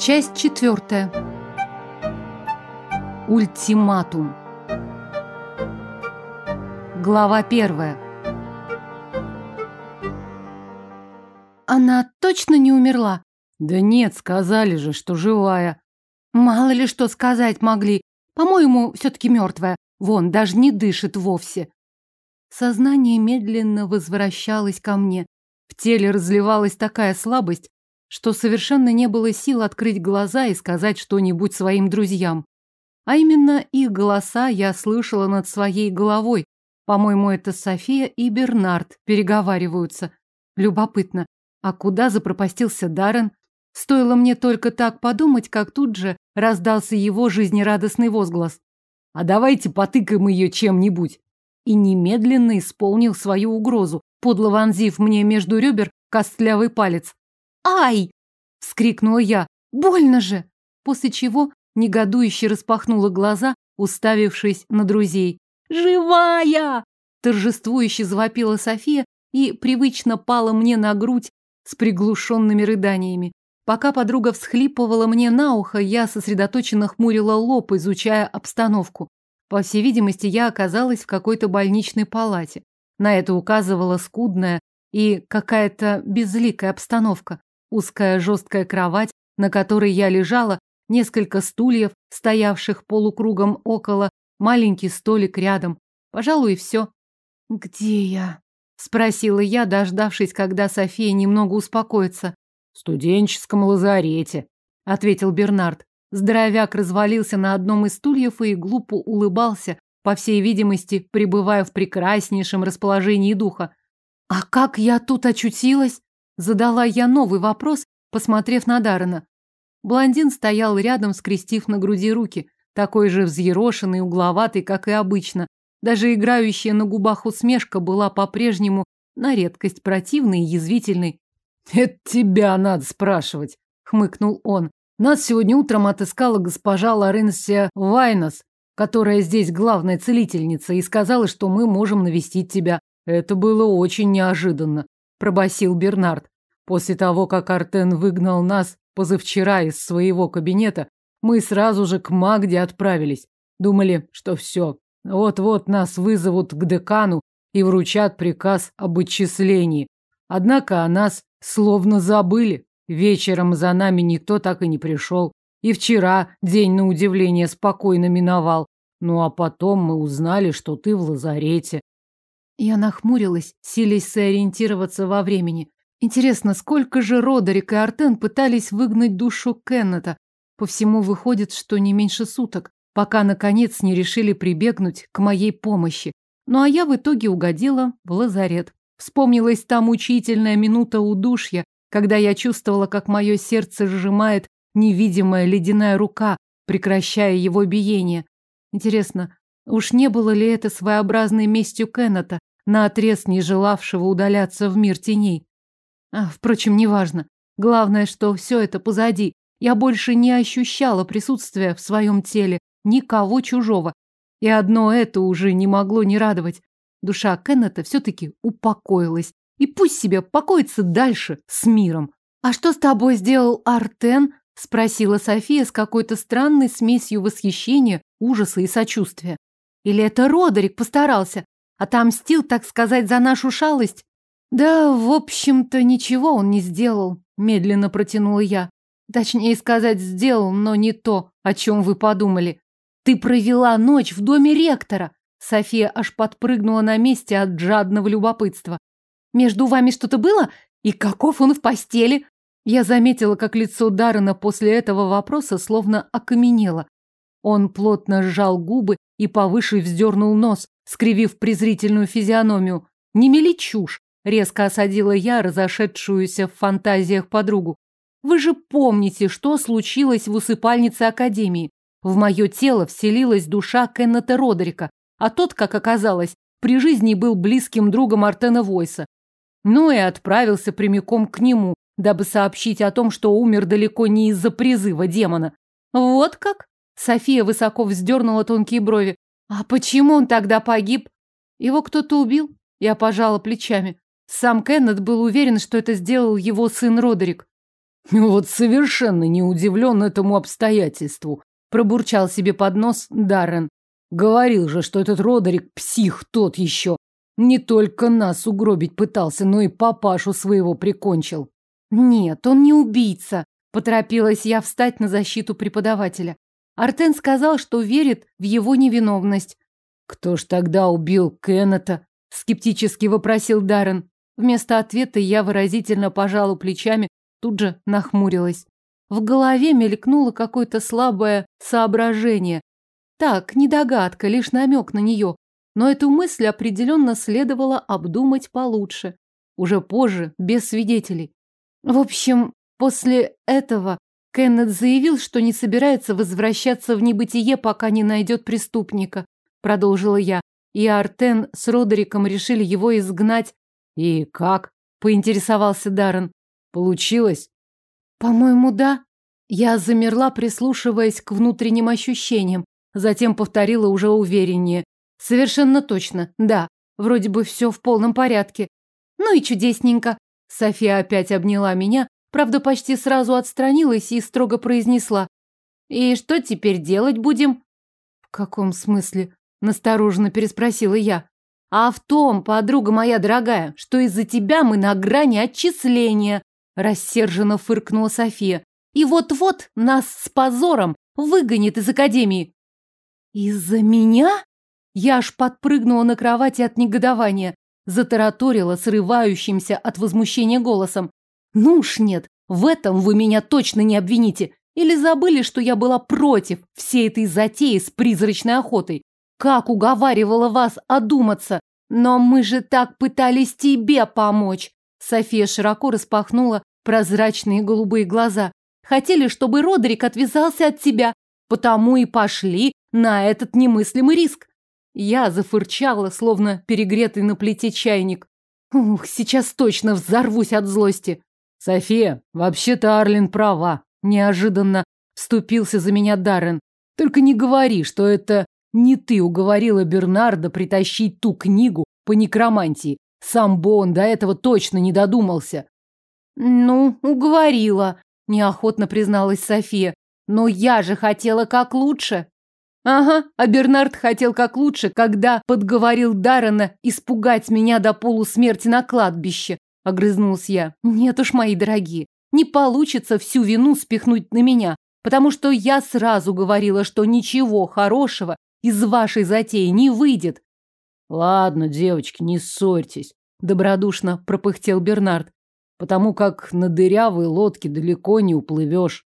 Часть четвертая. Ультиматум. Глава первая. Она точно не умерла? Да нет, сказали же, что живая. Мало ли что сказать могли. По-моему, все-таки мертвая. Вон, даже не дышит вовсе. Сознание медленно возвращалось ко мне. В теле разливалась такая слабость, что совершенно не было сил открыть глаза и сказать что-нибудь своим друзьям. А именно их голоса я слышала над своей головой. По-моему, это София и Бернард переговариваются. Любопытно, а куда запропастился Даррен? Стоило мне только так подумать, как тут же раздался его жизнерадостный возглас. «А давайте потыкаем ее чем-нибудь!» И немедленно исполнил свою угрозу, подло вонзив мне между ребер костлявый палец. «Ай!» — вскрикнула я. «Больно же!» После чего негодующе распахнула глаза, уставившись на друзей. «Живая!» — торжествующе завопила София и привычно пала мне на грудь с приглушенными рыданиями. Пока подруга всхлипывала мне на ухо, я сосредоточенно хмурила лоб, изучая обстановку. По всей видимости, я оказалась в какой-то больничной палате. На это указывала скудная и какая-то безликая обстановка. Узкая жесткая кровать, на которой я лежала, несколько стульев, стоявших полукругом около, маленький столик рядом. Пожалуй, и все. «Где я?» — спросила я, дождавшись, когда София немного успокоится. «В студенческом лазарете», — ответил Бернард. Здоровяк развалился на одном из стульев и глупо улыбался, по всей видимости, пребывая в прекраснейшем расположении духа. «А как я тут очутилась?» Задала я новый вопрос, посмотрев на Даррена. Блондин стоял рядом, скрестив на груди руки, такой же взъерошенный, угловатый, как и обычно. Даже играющая на губах усмешка была по-прежнему на редкость противной и язвительной. «Это тебя надо спрашивать», — хмыкнул он. «Нас сегодня утром отыскала госпожа Лоренсия Вайнос, которая здесь главная целительница, и сказала, что мы можем навестить тебя. Это было очень неожиданно», — пробасил Бернард. После того, как Артен выгнал нас позавчера из своего кабинета, мы сразу же к Магде отправились. Думали, что все. Вот-вот нас вызовут к декану и вручат приказ об отчислении. Однако о нас словно забыли. Вечером за нами никто так и не пришел. И вчера день, на удивление, спокойно миновал. Ну а потом мы узнали, что ты в лазарете. Я нахмурилась, силясь сориентироваться во времени. Интересно, сколько же Родерик и Артен пытались выгнать душу Кеннета? По всему выходит, что не меньше суток, пока, наконец, не решили прибегнуть к моей помощи. Ну а я в итоге угодила в лазарет. Вспомнилась та мучительная минута удушья, когда я чувствовала, как мое сердце сжимает невидимая ледяная рука, прекращая его биение. Интересно, уж не было ли это своеобразной местью Кеннета, наотрез не желавшего удаляться в мир теней? А, впрочем, неважно. Главное, что все это позади. Я больше не ощущала присутствия в своем теле никого чужого. И одно это уже не могло не радовать. Душа Кеннета все-таки упокоилась. И пусть себе покоится дальше с миром. «А что с тобой сделал Артен?» – спросила София с какой-то странной смесью восхищения, ужаса и сочувствия. «Или это Родерик постарался? Отомстил, так сказать, за нашу шалость?» Да, в общем-то, ничего он не сделал, медленно протянула я. Точнее сказать, сделал, но не то, о чем вы подумали. Ты провела ночь в доме ректора. София аж подпрыгнула на месте от жадного любопытства. Между вами что-то было? И каков он в постели? Я заметила, как лицо Даррена после этого вопроса словно окаменело. Он плотно сжал губы и повыше вздернул нос, скривив презрительную физиономию. Не мели чушь. Резко осадила я разошедшуюся в фантазиях подругу. Вы же помните, что случилось в усыпальнице Академии. В мое тело вселилась душа Кеннета Родерика, а тот, как оказалось, при жизни был близким другом Артена Войса. Ну и отправился прямиком к нему, дабы сообщить о том, что умер далеко не из-за призыва демона. Вот как? София высоко вздернула тонкие брови. А почему он тогда погиб? Его кто-то убил? Я пожала плечами. Сам Кеннет был уверен, что это сделал его сын Родерик. Вот совершенно не удивлен этому обстоятельству, пробурчал себе под нос Даррен. Говорил же, что этот Родерик псих тот еще. Не только нас угробить пытался, но и папашу своего прикончил. Нет, он не убийца, поторопилась я встать на защиту преподавателя. Артен сказал, что верит в его невиновность. Кто ж тогда убил Кеннета? скептически вопросил Даррен. Вместо ответа я выразительно пожала плечами, тут же нахмурилась. В голове мелькнуло какое-то слабое соображение. Так, не догадка, лишь намек на нее. Но эту мысль определенно следовало обдумать получше. Уже позже, без свидетелей. В общем, после этого Кеннет заявил, что не собирается возвращаться в небытие, пока не найдет преступника. Продолжила я. И Артен с Родериком решили его изгнать. И как? Поинтересовался Даррен. Получилось? По-моему, да. Я замерла, прислушиваясь к внутренним ощущениям. Затем повторила уже увереннее. Совершенно точно, да. Вроде бы все в полном порядке. Ну и чудесненько. София опять обняла меня, правда, почти сразу отстранилась и строго произнесла. И что теперь делать будем? В каком смысле? Настороженно переспросила я. А в том, подруга моя дорогая, что из-за тебя мы на грани отчисления, Рассерженно фыркнула София. И вот-вот нас с позором выгонит из академии. Из-за меня? Я аж подпрыгнула на кровати от негодования. Затараторила срывающимся от возмущения голосом. Ну уж нет, в этом вы меня точно не обвините. Или забыли, что я была против всей этой затеи с призрачной охотой? Как уговаривала вас одуматься? Но мы же так пытались тебе помочь. София широко распахнула прозрачные голубые глаза. Хотели, чтобы Родерик отвязался от тебя, потому и пошли на этот немыслимый риск. Я зафырчала, словно перегретый на плите чайник. Ух, сейчас точно взорвусь от злости. София, вообще-то Арлин права. Неожиданно вступился за меня Даррен. Только не говори, что это не ты уговорила Бернарда притащить ту книгу по некромантии. Сам бы он до этого точно не додумался. Ну, уговорила, неохотно призналась София. Но я же хотела как лучше. Ага, а Бернард хотел как лучше, когда подговорил Даррена испугать меня до полусмерти на кладбище, огрызнулась я. Нет уж, мои дорогие, не получится всю вину спихнуть на меня, потому что я сразу говорила, что ничего хорошего из вашей затеи не выйдет. Ладно, девочки, не ссорьтесь, добродушно пропыхтел Бернард потому как на дырявой лодке далеко не уплывешь.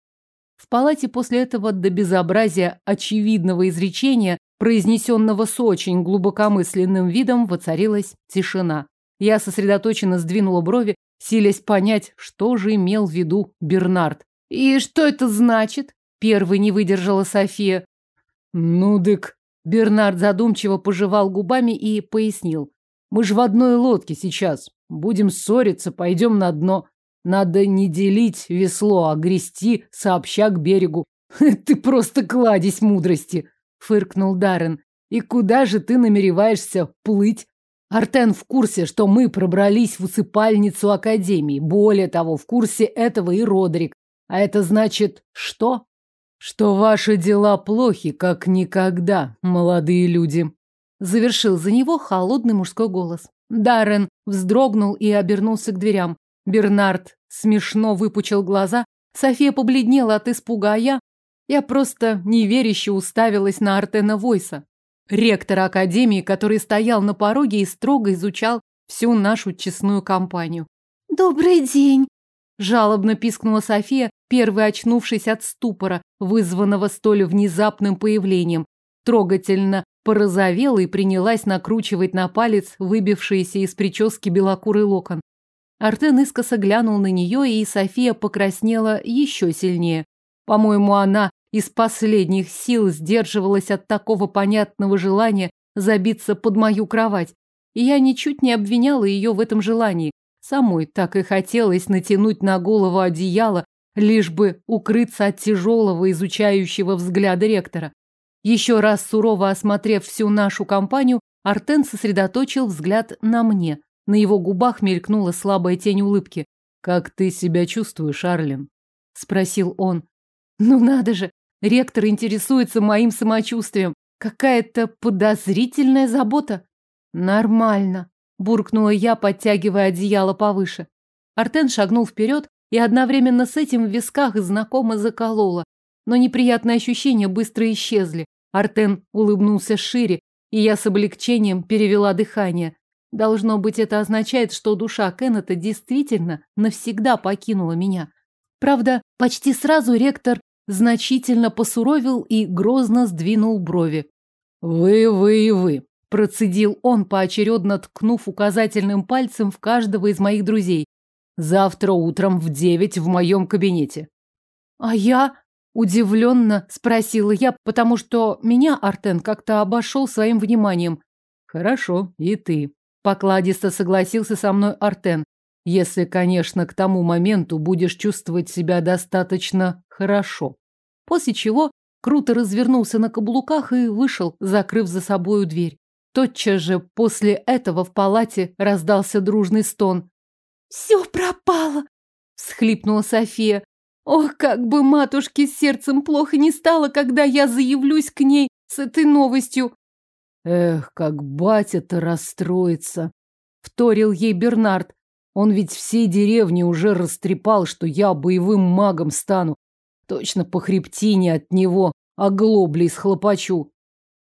В палате после этого до безобразия очевидного изречения, произнесенного с очень глубокомысленным видом, воцарилась тишина. Я сосредоточенно сдвинула брови, силясь понять, что же имел в виду Бернард. «И что это значит?» – первой не выдержала София. «Ну, дык...» Бернард задумчиво пожевал губами и пояснил. «Мы же в одной лодке сейчас. Будем ссориться, пойдем на дно. Надо не делить весло, а грести сообща к берегу. Ты просто кладезь мудрости, фыркнул Даррен. И куда же ты намереваешься плыть? Артен в курсе, что мы пробрались в усыпальницу Академии. Более того, в курсе этого и Родрик. А это значит что? Что ваши дела плохи, как никогда, молодые люди. Завершил за него холодный мужской голос. Даррен вздрогнул и обернулся к дверям. Бернард смешно выпучил глаза. София побледнела от испуга, а я... Я просто неверяще уставилась на Артена Войса, ректора Академии, который стоял на пороге и строго изучал всю нашу честную компанию. «Добрый день!» – жалобно пискнула София, первой очнувшись от ступора, вызванного столь внезапным появлением. Трогательно порозовела и принялась накручивать на палец выбившиеся из прически белокурый локон. Артен искоса глянул на нее, и София покраснела еще сильнее. По-моему, она из последних сил сдерживалась от такого понятного желания забиться под мою кровать. И я ничуть не обвиняла ее в этом желании. Самой так и хотелось натянуть на голову одеяло, лишь бы укрыться от тяжелого изучающего взгляда ректора. Еще раз сурово осмотрев всю нашу компанию, Артен сосредоточил взгляд на мне. На его губах мелькнула слабая тень улыбки. «Как ты себя чувствуешь, Арлин?» спросил он. Ну надо же, ректор интересуется моим самочувствием. Какая-то подозрительная забота. Нормально, буркнула я, подтягивая одеяло повыше. Артен шагнул вперед, и одновременно с этим в висках знакомо закололо. Но неприятные ощущения быстро исчезли. Артен улыбнулся шире, и я с облегчением перевела дыхание. Должно быть, это означает, что душа Кеннета действительно навсегда покинула меня. Правда, почти сразу ректор значительно посуровил и грозно сдвинул брови. «Вы, вы и вы», – процедил он, поочередно ткнув указательным пальцем в каждого из моих друзей. «Завтра утром в девять в моем кабинете». «А я?» – удивленно спросила я, потому что меня Артен как-то обошел своим вниманием. «Хорошо, и ты», – покладисто согласился со мной Артен. Если, конечно, к тому моменту будешь чувствовать себя достаточно хорошо. После чего круто развернулся на каблуках и вышел, закрыв за собою дверь. Тотчас же после этого в палате раздался дружный стон. «Все пропало!» – всхлипнула София. «Ох, как бы матушке с сердцем плохо не стало, когда я заявлюсь к ней с этой новостью!» «Эх, как батя-то расстроится!» – вторил ей Бернард. Он ведь всей деревне уже растрепал, что я боевым магом стану. Точно по хребтине от него оглоблей схлопочу.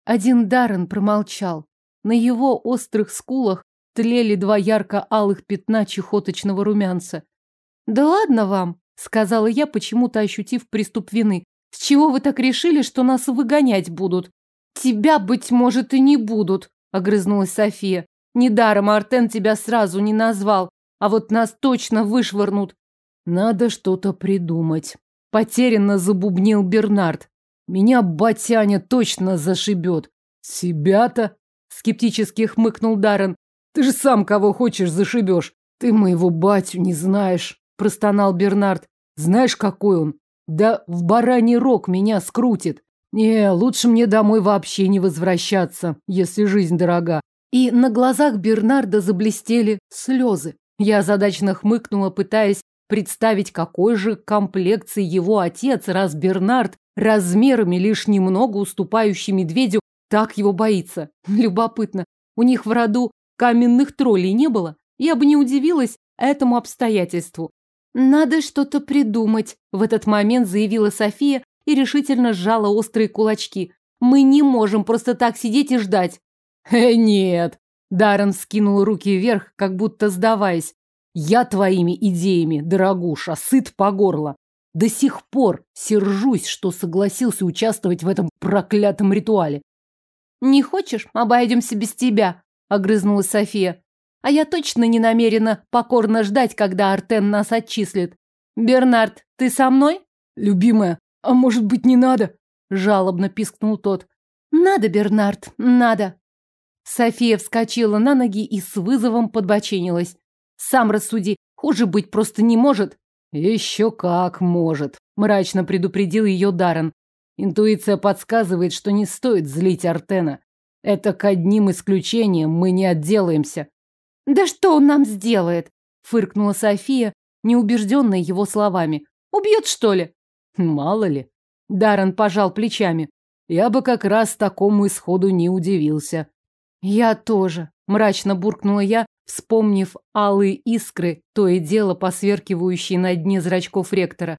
Один Даррен промолчал. На его острых скулах тлели два ярко-алых пятна чехоточного румянца. «Да ладно вам», — сказала я, почему-то ощутив приступ вины. «С чего вы так решили, что нас выгонять будут?» «Тебя, быть может, и не будут», — огрызнулась София. «Недаром Артен тебя сразу не назвал. А вот нас точно вышвырнут. Надо что-то придумать. Потерянно забубнил Бернард. Меня батяня точно зашибет. Себя-то? Скептически хмыкнул Даррен. Ты же сам кого хочешь зашибешь. Ты моего батю не знаешь, простонал Бернард. Знаешь, какой он? Да в бараний рог меня скрутит. Не, лучше мне домой вообще не возвращаться, если жизнь дорога. И на глазах Бернарда заблестели слезы. Я задачно хмыкнула, пытаясь представить, какой же комплекции его отец, раз Бернард, размерами лишь немного уступающий медведю, так его боится. Любопытно, у них в роду каменных троллей не было? Я бы не удивилась этому обстоятельству. «Надо что-то придумать», – в этот момент заявила София и решительно сжала острые кулачки. «Мы не можем просто так сидеть и ждать». «Э, нет», Даррен скинул руки вверх, как будто сдаваясь. Я твоими идеями, дорогуша, сыт по горло. До сих пор сержусь, что согласился участвовать в этом проклятом ритуале. Не хочешь, обойдемся без тебя, огрызнулась София. А я точно не намерена покорно ждать, когда Артен нас отчислит. Бернард, ты со мной? Любимая, а может быть не надо? Жалобно пискнул тот. Надо, Бернард, надо. София вскочила на ноги и с вызовом подбоченилась. Сам рассуди, хуже быть просто не может. Еще как может, мрачно предупредил ее Даррен. Интуиция подсказывает, что не стоит злить Артена. Это к одним исключениям мы не отделаемся. Да что он нам сделает? Фыркнула София, неубежденная его словами. Убьет, что ли? Мало ли. Даррен пожал плечами. Я бы как раз такому исходу не удивился. Я тоже, мрачно буркнула я, вспомнив алые искры, то и дело посверкивающие на дне зрачков ректора.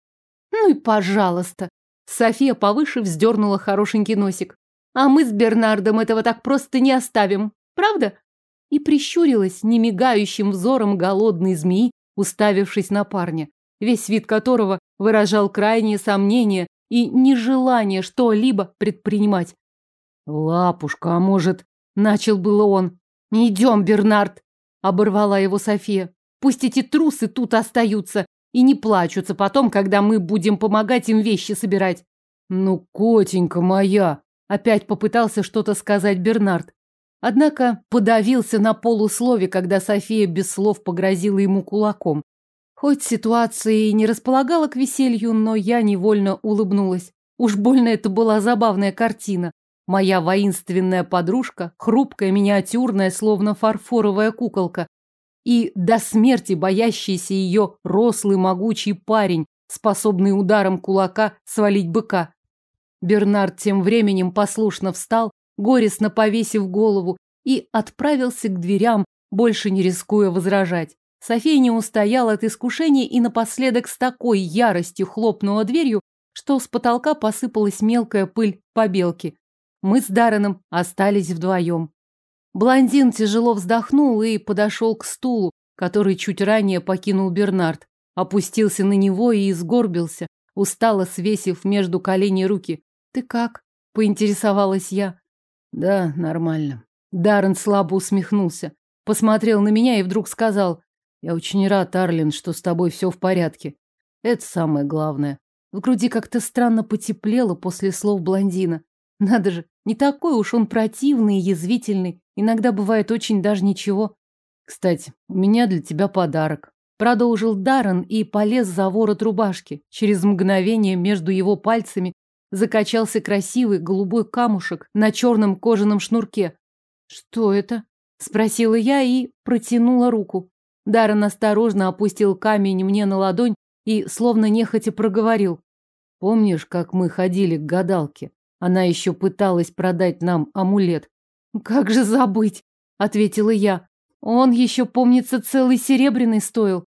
Ну и пожалуйста. София повыше вздернула хорошенький носик. А мы с Бернардом этого так просто не оставим, правда? И прищурилась немигающим взором голодной змеи, уставившись на парня, весь вид которого выражал крайнее сомнение и нежелание что-либо предпринимать. «Лапушка, а может...» — начал было он. «Идем, Бернард!» Оборвала его София. Пусть эти трусы тут остаются и не плачутся потом, когда мы будем помогать им вещи собирать. Ну, котенька моя, опять попытался что-то сказать Бернард. Однако подавился на полуслове, когда София без слов погрозила ему кулаком. Хоть ситуация и не располагала к веселью, но я невольно улыбнулась. Уж больно это была забавная картина. Моя воинственная подружка, хрупкая, миниатюрная, словно фарфоровая куколка, и до смерти боящийся ее рослый могучий парень способный ударом кулака свалить быка. Бернард тем временем послушно встал, горестно повесив голову, и отправился к дверям, больше не рискуя возражать. София не устояла от искушения и напоследок с такой яростью хлопнула дверью, что с потолка посыпалась мелкая пыль побелки. Мы с Дарреном остались вдвоем. Блондин тяжело вздохнул и подошел к стулу, который чуть ранее покинул Бернард. Опустился на него и изгорбился, устало свесив между коленей руки. «Ты как?» – поинтересовалась я. «Да, нормально». Даррен слабо усмехнулся, посмотрел на меня и вдруг сказал, «Я очень рад, Арлин, что с тобой все в порядке. Это самое главное». В груди как-то странно потеплело после слов блондина. Надо же, не такой уж он противный и язвительный. Иногда бывает очень даже ничего. Кстати, у меня для тебя подарок. Продолжил Даррен и полез за ворот рубашки. Через мгновение между его пальцами закачался красивый голубой камушек на черном кожаном шнурке. «Что это?» – спросила я и протянула руку. Даррен осторожно опустил камень мне на ладонь и словно нехотя проговорил. «Помнишь, как мы ходили к гадалке? Она еще пыталась продать нам амулет». «Как же забыть?» – ответила я. «Он еще, помнится, целый серебряный стоил».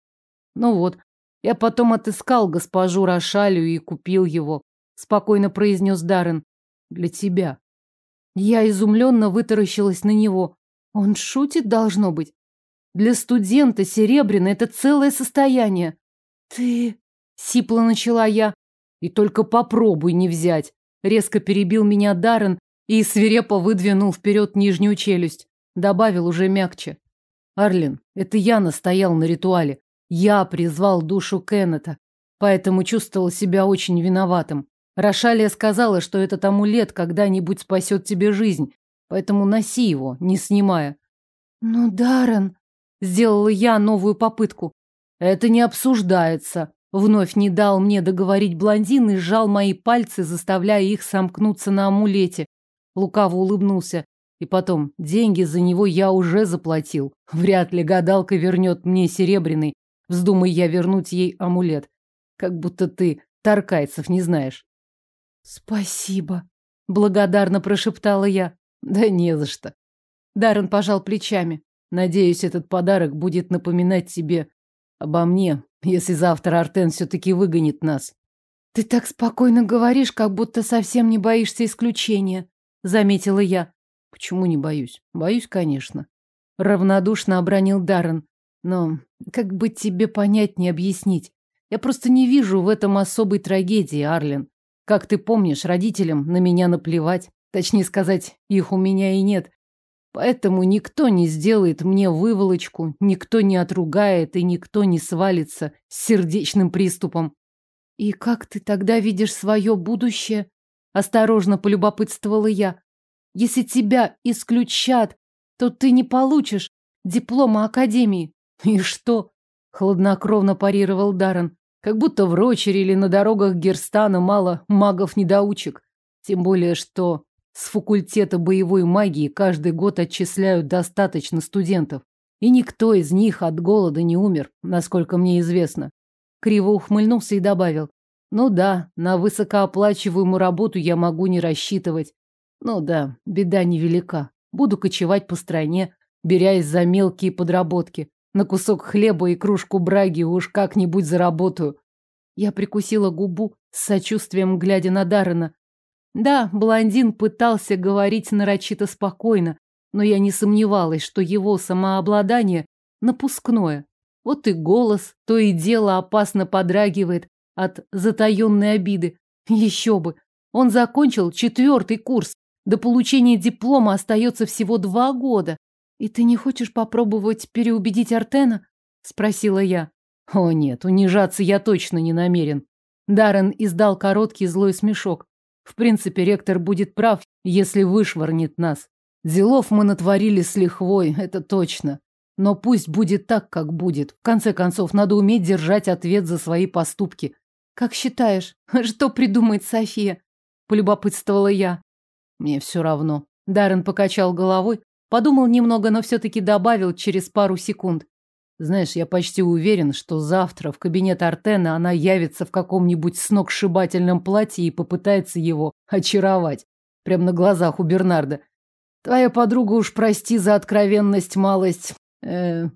Ну вот, я потом отыскал госпожу Рошалю и купил его спокойно произнес Даррен. Для тебя. Я изумленно вытаращилась на него. Он шутит, должно быть. Для студента серебряно это целое состояние. Ты... Сипло начала я. И только попробуй не взять. Резко перебил меня Даррен и свирепо выдвинул вперед нижнюю челюсть. Добавил уже мягче. Арлин, это я настоял на ритуале. Я призвал душу Кеннета, поэтому чувствовал себя очень виноватым. Рошалия сказала, что этот амулет когда-нибудь спасет тебе жизнь, поэтому носи его, не снимая. Ну, Даррен, сделала я новую попытку. Это не обсуждается. Вновь не дал мне договорить блондин и сжал мои пальцы, заставляя их сомкнуться на амулете. Лукаво улыбнулся. И потом, деньги за него я уже заплатил. Вряд ли гадалка вернет мне серебряный. Вздумай я вернуть ей амулет. Как будто ты Таркайцев не знаешь. Спасибо, благодарно прошептала я. Да не за что. Даррен пожал плечами. Надеюсь, этот подарок будет напоминать тебе обо мне, если завтра Артен все-таки выгонит нас. Ты так спокойно говоришь, как будто совсем не боишься исключения, заметила я. Почему не боюсь? Боюсь, конечно. Равнодушно обронил Даррен. Но как бы тебе понять не объяснить? Я просто не вижу в этом особой трагедии, Арлен. Как ты помнишь, родителям на меня наплевать. Точнее сказать, их у меня и нет. Поэтому никто не сделает мне выволочку, никто не отругает и никто не свалится с сердечным приступом. И как ты тогда видишь свое будущее? Осторожно полюбопытствовала я. Если тебя исключат, то ты не получишь диплома академии. И что? Хладнокровно парировал Даррен. Как будто в Рочере или на дорогах Герстана мало магов-недоучек. Тем более, что с факультета боевой магии каждый год отчисляют достаточно студентов. И никто из них от голода не умер, насколько мне известно. Криво ухмыльнулся и добавил. Ну да, на высокооплачиваемую работу я могу не рассчитывать. Ну да, беда невелика. Буду кочевать по стране, берясь за мелкие подработки. На кусок хлеба и кружку браги уж как-нибудь заработаю. Я прикусила губу с сочувствием, глядя на Даррена. Да, блондин пытался говорить нарочито спокойно, но я не сомневалась, что его самообладание напускное. Вот и голос то и дело опасно подрагивает от затаенной обиды. Еще бы! Он закончил четвертый курс. До получения диплома остается всего два года. «И ты не хочешь попробовать переубедить Артена?» – спросила я. «О нет, унижаться я точно не намерен». Даррен издал короткий злой смешок. В принципе, ректор будет прав, если вышвырнет нас. Делов мы натворили с лихвой, это точно. Но пусть будет так, как будет. В конце концов, надо уметь держать ответ за свои поступки. Как считаешь, что придумает София? Полюбопытствовала я. Мне все равно. Даррен покачал головой, Подумал немного, но все-таки добавил через пару секунд. Знаешь, я почти уверен, что завтра в кабинет Артена она явится в каком-нибудь сногсшибательном платье и попытается его очаровать. Прямо на глазах у Бернарда. Твоя подруга уж прости за откровенность, малость. Э,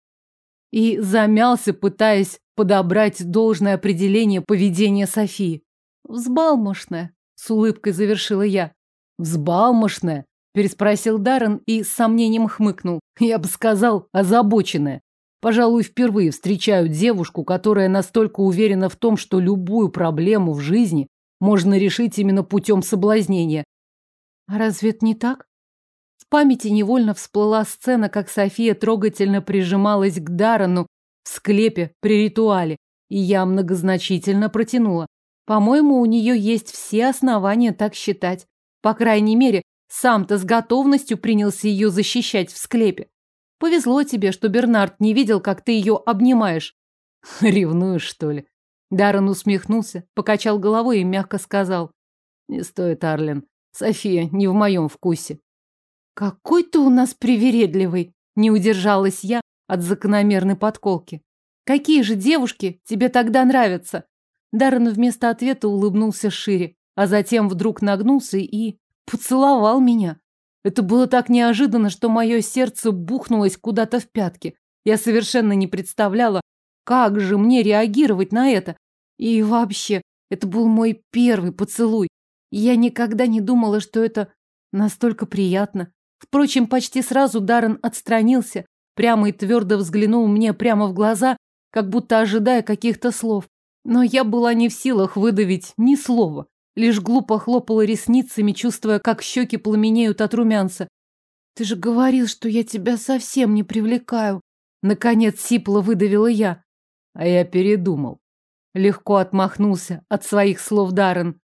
и замялся, пытаясь подобрать должное определение поведения Софии. Взбалмошная, с улыбкой завершила я. Взбалмошная? переспросил Даррен и с сомнением хмыкнул. Я бы сказал, озабоченная. Пожалуй, впервые встречаю девушку, которая настолько уверена в том, что любую проблему в жизни можно решить именно путем соблазнения. А разве это не так? В памяти невольно всплыла сцена, как София трогательно прижималась к Дарану в склепе при ритуале, и я многозначительно протянула. По-моему, у нее есть все основания так считать. По крайней мере, сам-то с готовностью принялся ее защищать в склепе. Повезло тебе, что Бернард не видел, как ты ее обнимаешь. Ревнуешь, что ли? Даррен усмехнулся, покачал головой и мягко сказал. Не стоит, Арлен. София не в моем вкусе. Какой ты у нас привередливый, не удержалась я от закономерной подколки. Какие же девушки тебе тогда нравятся? Даррен вместо ответа улыбнулся шире, а затем вдруг нагнулся и поцеловал меня. Это было так неожиданно, что мое сердце бухнулось куда-то в пятки. Я совершенно не представляла, как же мне реагировать на это. И вообще, это был мой первый поцелуй. Я никогда не думала, что это настолько приятно. Впрочем, почти сразу Даррен отстранился, прямо и твердо взглянул мне прямо в глаза, как будто ожидая каких-то слов. Но я была не в силах выдавить ни слова лишь глупо хлопала ресницами, чувствуя, как щеки пламенеют от румянца. «Ты же говорил, что я тебя совсем не привлекаю!» Наконец сипло выдавила я. А я передумал. Легко отмахнулся от своих слов Даррен.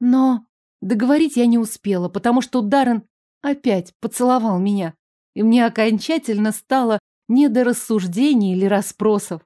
Но договорить я не успела, потому что Даррен опять поцеловал меня. И мне окончательно стало не до рассуждений или расспросов.